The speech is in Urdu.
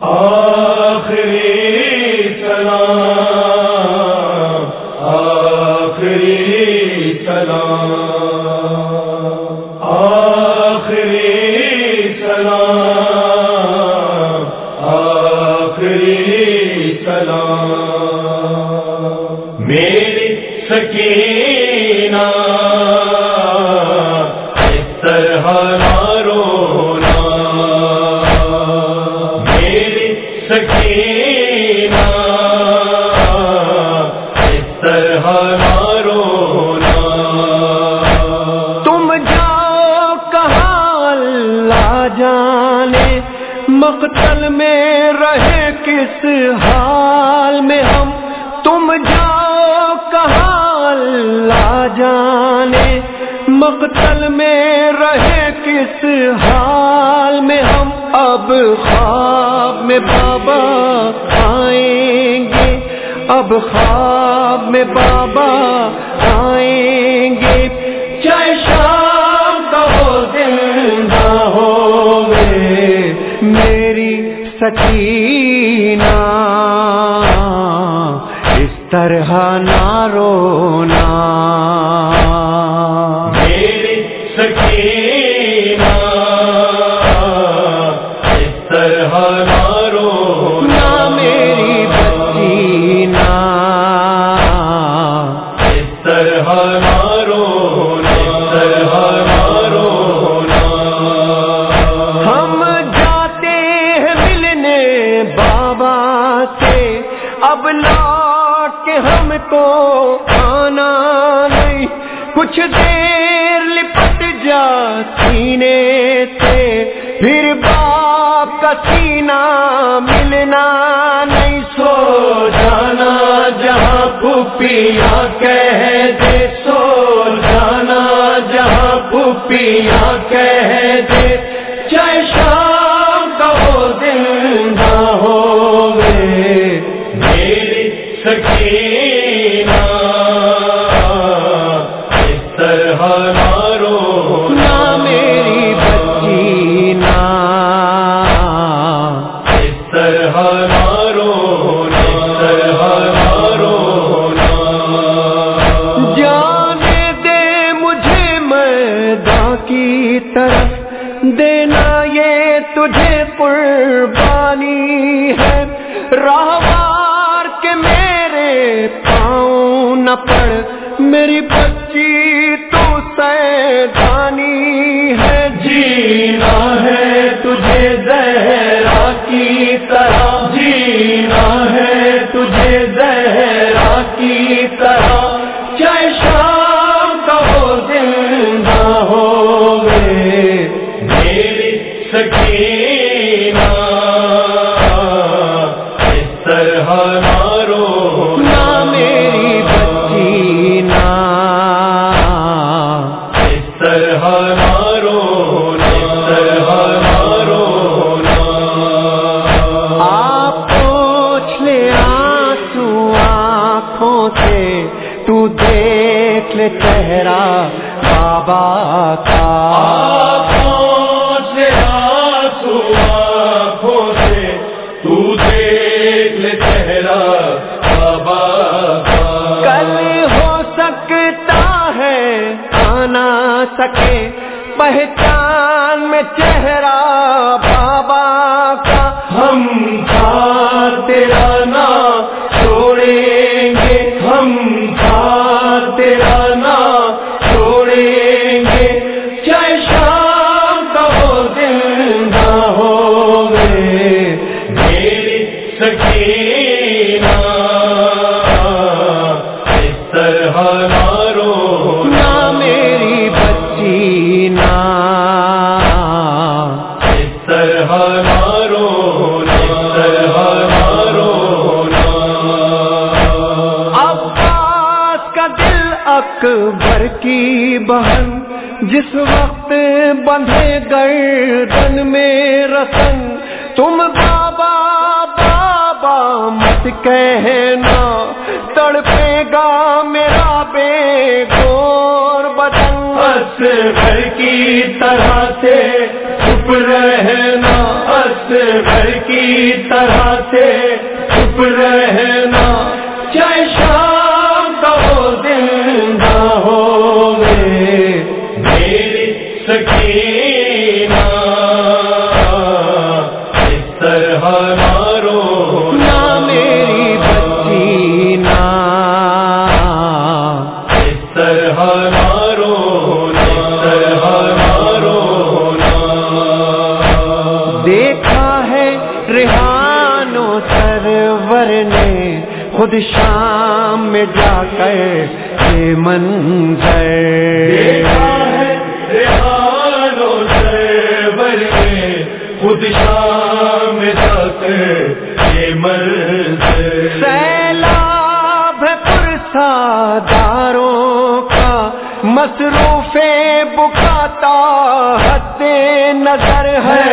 آخری سلام آخری سلام آخری سلام آخری سلام۔ میری سکینہ اس طرح مقتل میں رہے، کس حال میں ہم؟ تم جاؤ کہاں؟ اللہ جانے۔ مقتل میں رہے، کس حال میں ہم؟ اب خواب میں بابا آئیں گے۔ اب خواب میں بابا سکینہ اس طرح نہ رونا۔ میری سکینہ اس طرح کچھ دیر لپٹ جا سینے سے پھر باپ کا سینہ ملنا نہیں، سو جانا جہاں پھوپیاں کہہ دے، سو جانا جہاں پھوپیاں کہہ دے۔ چاہے شام کا ہو دن نہ ہو میری سکینہ راہوار کے میرے پاؤں نہ پڑ میری بچی تو سیدانی ہے جینا ہے۔ تو دیکھ لے چہرہ بابا کا۔ سکے۔ پہچان میں چہرہ بابا کا۔ ہم ساتھ تیرا نا چھوڑیں گے۔ ہم ساتھ تیرا نا چھوڑیں گے۔ چاہے شام کا دن نہ ہو گے میری سکینہ جس وقت بندھے گردن میں رسن تم بابا بابا مت کہنا، تڑپے گا میرا بے گور بدن۔ اصغر کی طرح سے چپ رہنا اصغر گھر کی طرح سے چپ رہنا۔ ریحان و سرور نے خود شام میں جا کر یہ منظر ریحان و سرور نے خود شام میں جا کر یہ منظر سیلاب پرساداروں کا مصروف بکاتا حد نظر ہے